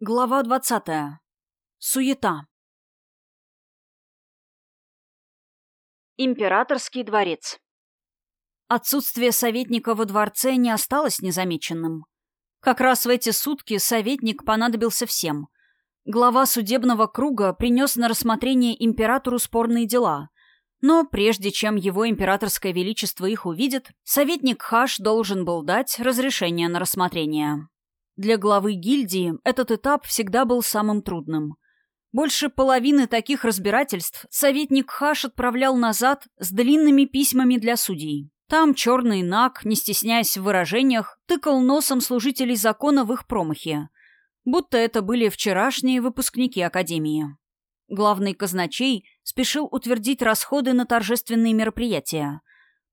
Глава двадцатая. Суета. Императорский дворец. Отсутствие советника во дворце не осталось незамеченным. Как раз в эти сутки советник понадобился всем. Глава судебного круга принес на рассмотрение императору спорные дела. Но прежде чем его императорское величество их увидит, советник Хаш должен был дать разрешение на рассмотрение. Для главы гильдии этот этап всегда был самым трудным. Больше половины таких разбирательств советник Хаш отправлял назад с длинными письмами для судей. Там черный наг, не стесняясь в выражениях, тыкал носом служителей закона в их промахе. Будто это были вчерашние выпускники Академии. Главный казначей спешил утвердить расходы на торжественные мероприятия.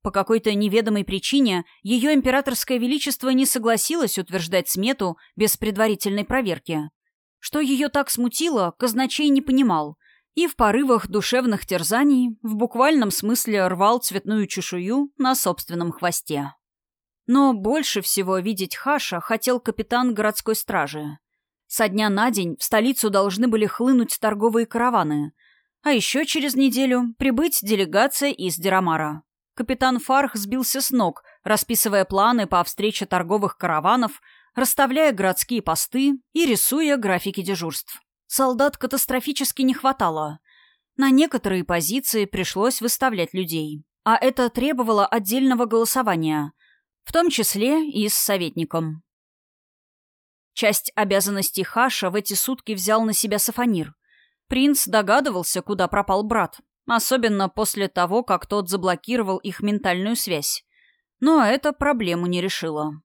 По какой-то неведомой причине ее императорское величество не согласилось утверждать смету без предварительной проверки. Что ее так смутило, казначей не понимал, и в порывах душевных терзаний в буквальном смысле рвал цветную чешую на собственном хвосте. Но больше всего видеть Хаша хотел капитан городской стражи. Со дня на день в столицу должны были хлынуть торговые караваны, а еще через неделю прибыть делегация из Дерамара. Капитан Фарх сбился с ног, расписывая планы по встрече торговых караванов, расставляя городские посты и рисуя графики дежурств. Солдат катастрофически не хватало. На некоторые позиции пришлось выставлять людей. А это требовало отдельного голосования, в том числе и с советником. Часть обязанностей Хаша в эти сутки взял на себя Сафанир. Принц догадывался, куда пропал брат, Особенно после того, как тот заблокировал их ментальную связь. Но это проблему не решило.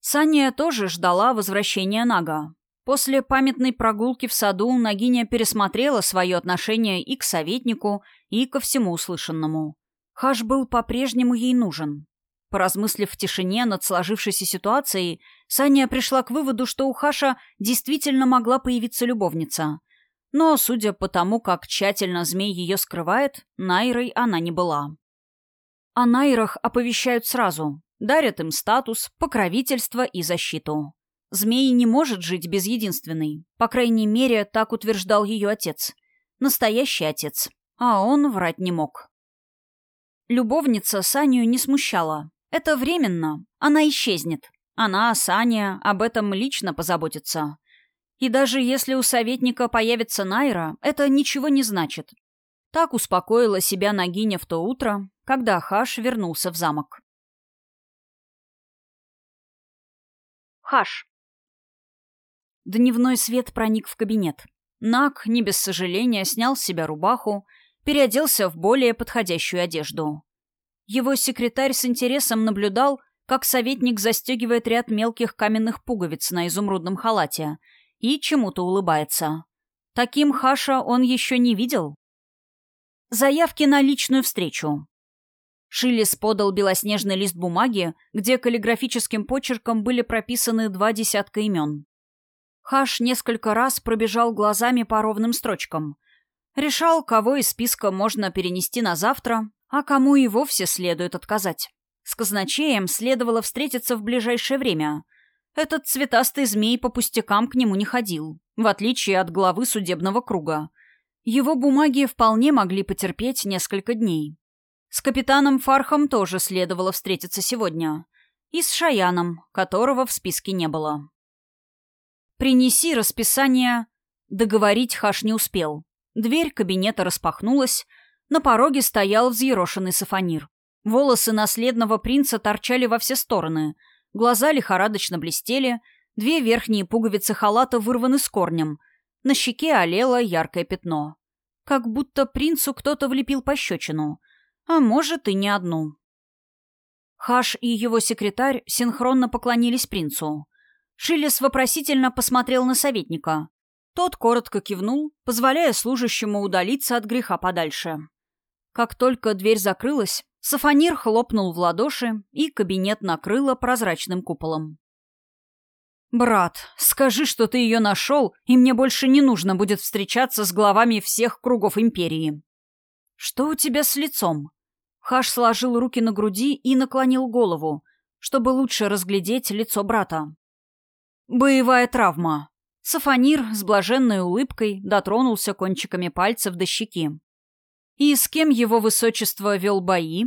Саня тоже ждала возвращения Нага. После памятной прогулки в саду Нагиня пересмотрела свое отношение и к советнику, и ко всему услышанному. Хаш был по-прежнему ей нужен. Поразмыслив в тишине над сложившейся ситуацией, Саня пришла к выводу, что у Хаша действительно могла появиться любовница. Но, судя по тому, как тщательно змей ее скрывает, Найрой она не была. О Найрах оповещают сразу, дарят им статус, покровительство и защиту. Змей не может жить без единственной. По крайней мере, так утверждал ее отец. Настоящий отец. А он врать не мог. Любовница Саню не смущала. Это временно. Она исчезнет. Она, Саня, об этом лично позаботится. И даже если у советника появится Найра, это ничего не значит. Так успокоила себя Нагиня в то утро, когда Хаш вернулся в замок. Хаш. Дневной свет проник в кабинет. Наг, не без сожаления, снял с себя рубаху, переоделся в более подходящую одежду. Его секретарь с интересом наблюдал, как советник застегивает ряд мелких каменных пуговиц на изумрудном халате — и чему-то улыбается. Таким Хаша он еще не видел. Заявки на личную встречу. Шиллис подал белоснежный лист бумаги, где каллиграфическим почерком были прописаны два десятка имен. Хаш несколько раз пробежал глазами по ровным строчкам. Решал, кого из списка можно перенести на завтра, а кому и вовсе следует отказать. С казначеем следовало встретиться в ближайшее время — этот цветастый змей по пустякам к нему не ходил, в отличие от главы судебного круга. Его бумаги вполне могли потерпеть несколько дней. С капитаном Фархом тоже следовало встретиться сегодня. И с Шаяном, которого в списке не было. «Принеси расписание...» Договорить Хаш не успел. Дверь кабинета распахнулась. На пороге стоял взъерошенный сафонир. Волосы наследного принца торчали во все стороны — Глаза лихорадочно блестели, две верхние пуговицы халата вырваны с корнем. На щеке олело яркое пятно. Как будто принцу кто-то влепил пощечину. А может, и не одну. Хаш и его секретарь синхронно поклонились принцу. Шиллес вопросительно посмотрел на советника. Тот коротко кивнул, позволяя служащему удалиться от греха подальше. Как только дверь закрылась, Сафонир хлопнул в ладоши, и кабинет накрыло прозрачным куполом. «Брат, скажи, что ты ее нашел, и мне больше не нужно будет встречаться с главами всех кругов Империи». «Что у тебя с лицом?» Хаш сложил руки на груди и наклонил голову, чтобы лучше разглядеть лицо брата. «Боевая травма», — Сафонир с блаженной улыбкой дотронулся кончиками пальцев до щеки. «И с кем его высочество вел бои?»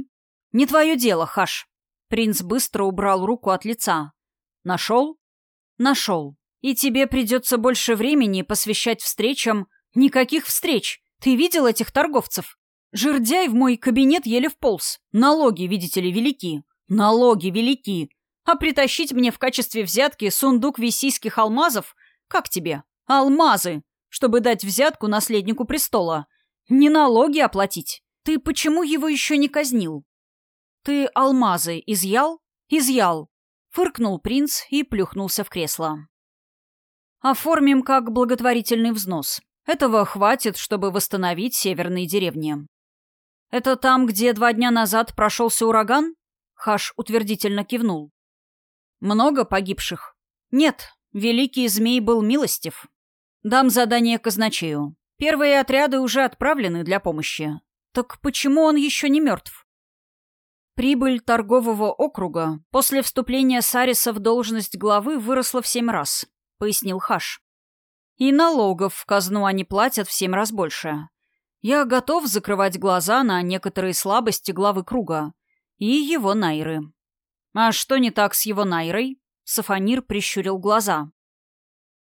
«Не твое дело, Хаш». Принц быстро убрал руку от лица. «Нашел?» «Нашел. И тебе придется больше времени посвящать встречам. Никаких встреч. Ты видел этих торговцев? Жердяй в мой кабинет еле вполз. Налоги, видите ли, велики. Налоги велики. А притащить мне в качестве взятки сундук висийских алмазов? Как тебе? Алмазы! Чтобы дать взятку наследнику престола. Не налоги оплатить. Ты почему его еще не казнил? Ты алмазы изъял? Изъял. Фыркнул принц и плюхнулся в кресло. Оформим как благотворительный взнос. Этого хватит, чтобы восстановить северные деревни. Это там, где два дня назад прошелся ураган? Хаш утвердительно кивнул. Много погибших? Нет, великий змей был милостив. Дам задание казначею. Первые отряды уже отправлены для помощи. Так почему он еще не мертв? Прибыль торгового округа после вступления Сариса в должность главы выросла в семь раз, пояснил Хаш. И налогов в казну они платят в семь раз больше. Я готов закрывать глаза на некоторые слабости главы круга и его Найры. А что не так с его Найрой? Сафонир прищурил глаза.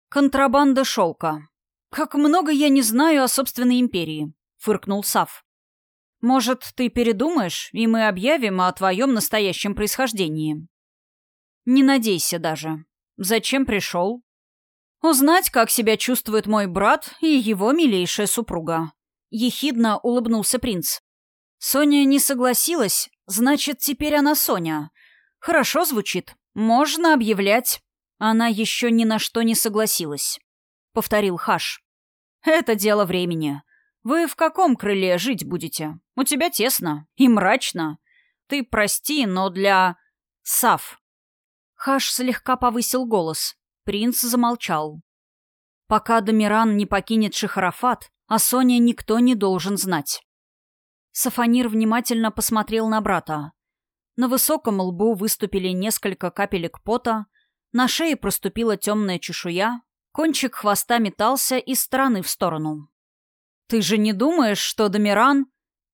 Контрабанда шелка. Как много я не знаю о собственной империи, фыркнул Сав. Может, ты передумаешь, и мы объявим о твоем настоящем происхождении? Не надейся даже. Зачем пришел? Узнать, как себя чувствует мой брат и его милейшая супруга. Ехидно улыбнулся принц. Соня не согласилась, значит, теперь она Соня. Хорошо звучит. Можно объявлять. Она еще ни на что не согласилась. Повторил Хаш. Это дело времени. Вы в каком крыле жить будете? У тебя тесно и мрачно. Ты прости, но для... Сав. Хаш слегка повысил голос. Принц замолчал. Пока Дамиран не покинет Шахарафат, о Соне никто не должен знать. Сафонир внимательно посмотрел на брата. На высоком лбу выступили несколько капелек пота, на шее проступила темная чешуя, кончик хвоста метался из стороны в сторону. «Ты же не думаешь, что Дамиран...»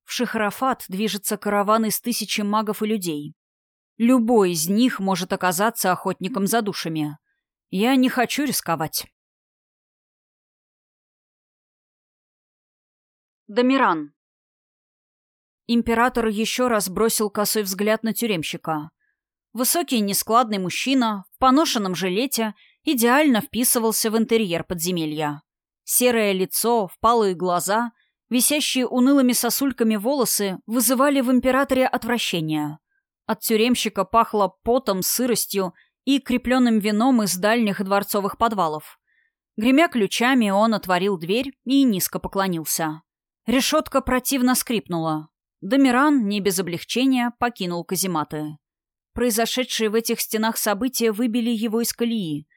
В Шахарафат движется караван из тысячи магов и людей. Любой из них может оказаться охотником за душами. Я не хочу рисковать. Дамиран. Император еще раз бросил косой взгляд на тюремщика. Высокий нескладный мужчина в поношенном жилете идеально вписывался в интерьер подземелья. Серое лицо, впалые глаза, висящие унылыми сосульками волосы вызывали в императоре отвращение. От тюремщика пахло потом, сыростью и крепленным вином из дальних дворцовых подвалов. Гремя ключами, он отворил дверь и низко поклонился. Решетка противно скрипнула. Домиран, не без облегчения, покинул казематы. Произошедшие в этих стенах события выбили его из колеи,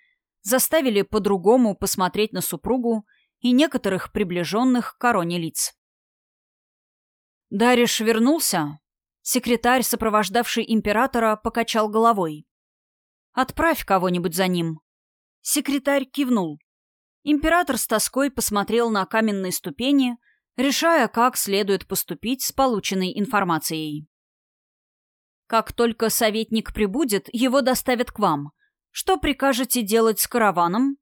заставили по-другому посмотреть на супругу и некоторых приближенных к короне лиц. Дариш вернулся. Секретарь, сопровождавший императора, покачал головой. «Отправь кого-нибудь за ним». Секретарь кивнул. Император с тоской посмотрел на каменные ступени, решая, как следует поступить с полученной информацией. «Как только советник прибудет, его доставят к вам. Что прикажете делать с караваном?»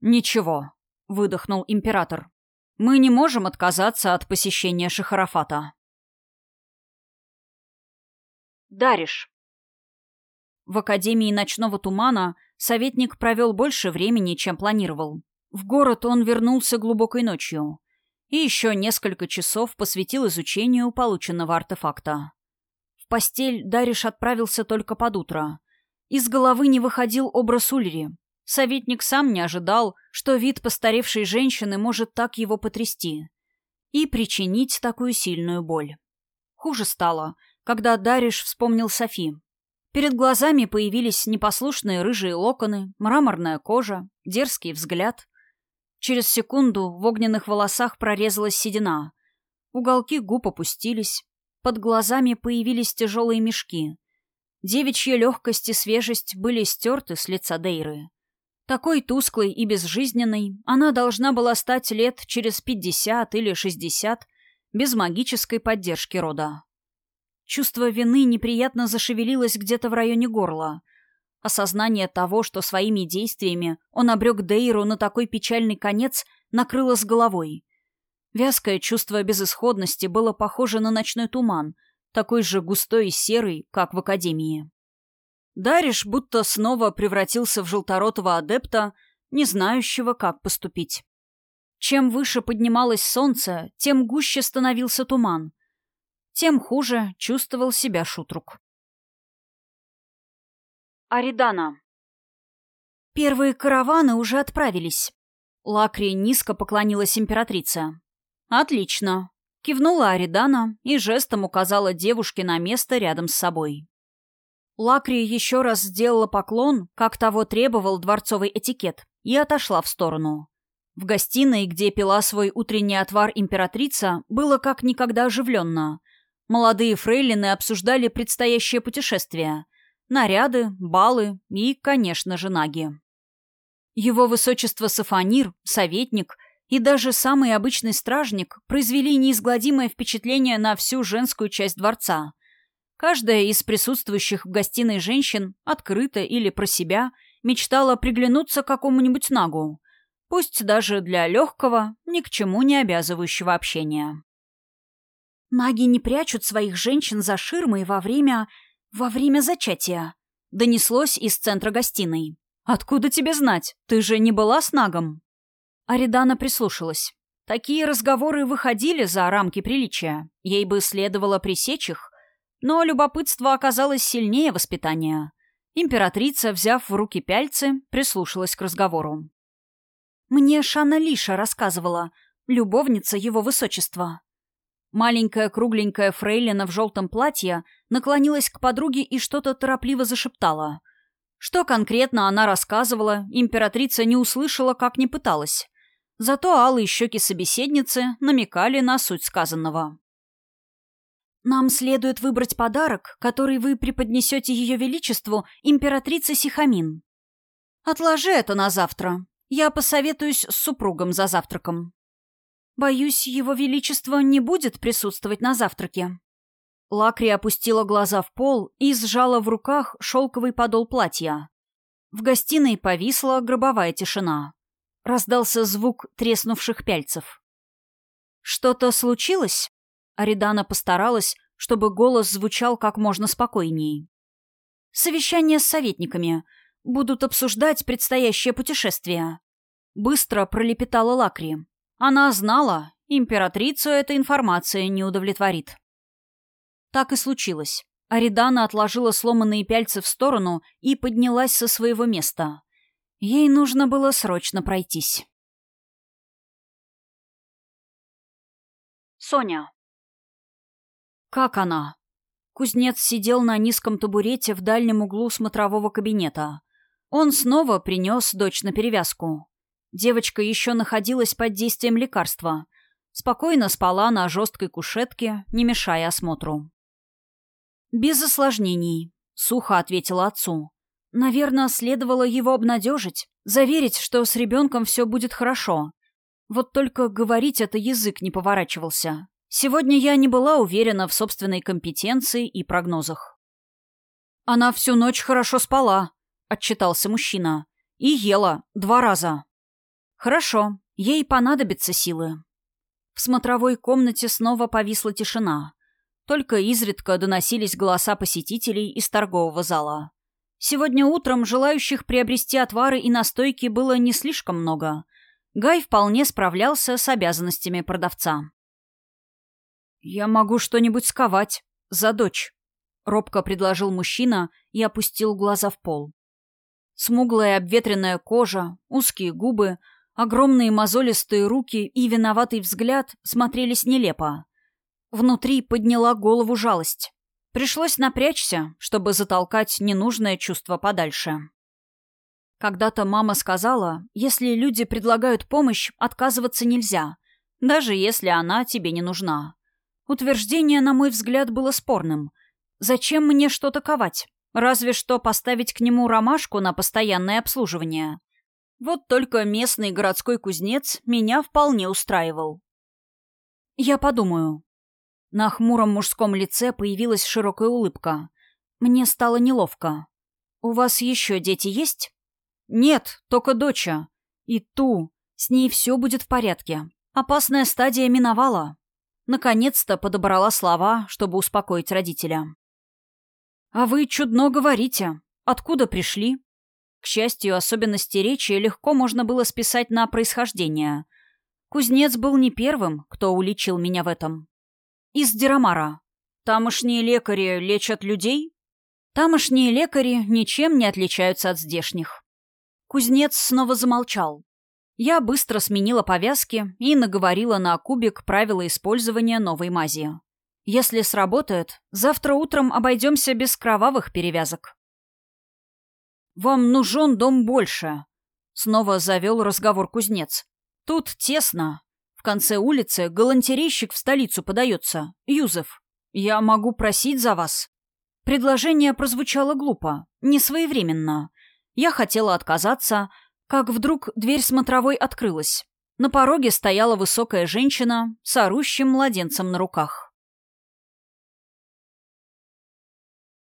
«Ничего», — выдохнул император. «Мы не можем отказаться от посещения Шахарафата». Дариш. В Академии ночного тумана советник провел больше времени, чем планировал. В город он вернулся глубокой ночью и еще несколько часов посвятил изучению полученного артефакта. В постель Дариш отправился только под утро. Из головы не выходил образ Ульри, Советник сам не ожидал, что вид постаревшей женщины может так его потрясти и причинить такую сильную боль. Хуже стало, когда Дариш вспомнил Софи. Перед глазами появились непослушные рыжие локоны, мраморная кожа, дерзкий взгляд. Через секунду в огненных волосах прорезалась седина. Уголки губ опустились, под глазами появились тяжелые мешки. Девичья легкость и свежесть были стерты с лица Дейры. Такой тусклой и безжизненной она должна была стать лет через пятьдесят или шестьдесят без магической поддержки рода. Чувство вины неприятно зашевелилось где-то в районе горла. Осознание того, что своими действиями он обрек Дейру на такой печальный конец, накрыло с головой. Вязкое чувство безысходности было похоже на ночной туман, такой же густой и серый, как в Академии. Дариш будто снова превратился в желторотого адепта, не знающего, как поступить. Чем выше поднималось солнце, тем гуще становился туман. Тем хуже чувствовал себя Шутрук. Аридана. Первые караваны уже отправились. Лакри низко поклонилась императрице. «Отлично», — кивнула Аридана и жестом указала девушке на место рядом с собой. Лакри еще раз сделала поклон, как того требовал дворцовый этикет, и отошла в сторону. В гостиной, где пила свой утренний отвар императрица, было как никогда оживленно. Молодые фрейлины обсуждали предстоящее путешествие. Наряды, балы и, конечно же, наги. Его высочество Сафанир, советник и даже самый обычный стражник произвели неизгладимое впечатление на всю женскую часть дворца – Каждая из присутствующих в гостиной женщин, открыто или про себя, мечтала приглянуться какому-нибудь нагу, пусть даже для легкого, ни к чему не обязывающего общения. «Наги не прячут своих женщин за ширмой во время... во время зачатия», — донеслось из центра гостиной. «Откуда тебе знать? Ты же не была с нагом?» Аридана прислушалась. Такие разговоры выходили за рамки приличия. Ей бы следовало пресечь их, но любопытство оказалось сильнее воспитания. Императрица, взяв в руки пяльцы, прислушалась к разговору. «Мне Шана Лиша рассказывала, любовница его высочества». Маленькая кругленькая фрейлина в желтом платье наклонилась к подруге и что-то торопливо зашептала. Что конкретно она рассказывала, императрица не услышала, как не пыталась. Зато алые щеки собеседницы намекали на суть сказанного. «Нам следует выбрать подарок, который вы преподнесете Ее Величеству, императрице Сихамин. Отложи это на завтра. Я посоветуюсь с супругом за завтраком. Боюсь, Его Величество не будет присутствовать на завтраке». Лакри опустила глаза в пол и сжала в руках шелковый подол платья. В гостиной повисла гробовая тишина. Раздался звук треснувших пяльцев. «Что-то случилось?» Аридана постаралась, чтобы голос звучал как можно спокойнее. «Совещание с советниками. Будут обсуждать предстоящее путешествие». Быстро пролепетала Лакри. Она знала, императрицу эта информация не удовлетворит. Так и случилось. Аридана отложила сломанные пяльцы в сторону и поднялась со своего места. Ей нужно было срочно пройтись. Соня. «Как она?» Кузнец сидел на низком табурете в дальнем углу смотрового кабинета. Он снова принес дочь на перевязку. Девочка еще находилась под действием лекарства. Спокойно спала на жесткой кушетке, не мешая осмотру. «Без осложнений», — сухо ответила отцу. «Наверное, следовало его обнадежить, заверить, что с ребенком все будет хорошо. Вот только говорить это язык не поворачивался. Сегодня я не была уверена в собственной компетенции и прогнозах. «Она всю ночь хорошо спала», — отчитался мужчина. «И ела. Два раза». «Хорошо. Ей понадобятся силы». В смотровой комнате снова повисла тишина. Только изредка доносились голоса посетителей из торгового зала. Сегодня утром желающих приобрести отвары и настойки было не слишком много. Гай вполне справлялся с обязанностями продавца. «Я могу что-нибудь сковать. За дочь», — робко предложил мужчина и опустил глаза в пол. Смуглая обветренная кожа, узкие губы, огромные мозолистые руки и виноватый взгляд смотрелись нелепо. Внутри подняла голову жалость. Пришлось напрячься, чтобы затолкать ненужное чувство подальше. Когда-то мама сказала, если люди предлагают помощь, отказываться нельзя, даже если она тебе не нужна. Утверждение, на мой взгляд, было спорным. Зачем мне что-то ковать? Разве что поставить к нему ромашку на постоянное обслуживание. Вот только местный городской кузнец меня вполне устраивал. «Я подумаю». На хмуром мужском лице появилась широкая улыбка. Мне стало неловко. «У вас еще дети есть?» «Нет, только доча. И ту. С ней все будет в порядке. Опасная стадия миновала». Наконец-то подобрала слова, чтобы успокоить родителя. «А вы чудно говорите. Откуда пришли?» К счастью, особенности речи легко можно было списать на происхождение. Кузнец был не первым, кто уличил меня в этом. Из Дерамара. Тамошние лекари лечат людей? Тамошние лекари ничем не отличаются от здешних. Кузнец снова замолчал. Я быстро сменила повязки и наговорила на кубик правила использования новой мази. Если сработает, завтра утром обойдемся без кровавых перевязок. «Вам нужен дом больше», — снова завел разговор кузнец. «Тут тесно. Конце улицы галантерейщик в столицу подается. Юзеф, я могу просить за вас». Предложение прозвучало глупо, несвоевременно. Я хотела отказаться, как вдруг дверь смотровой открылась. На пороге стояла высокая женщина с орущим младенцем на руках.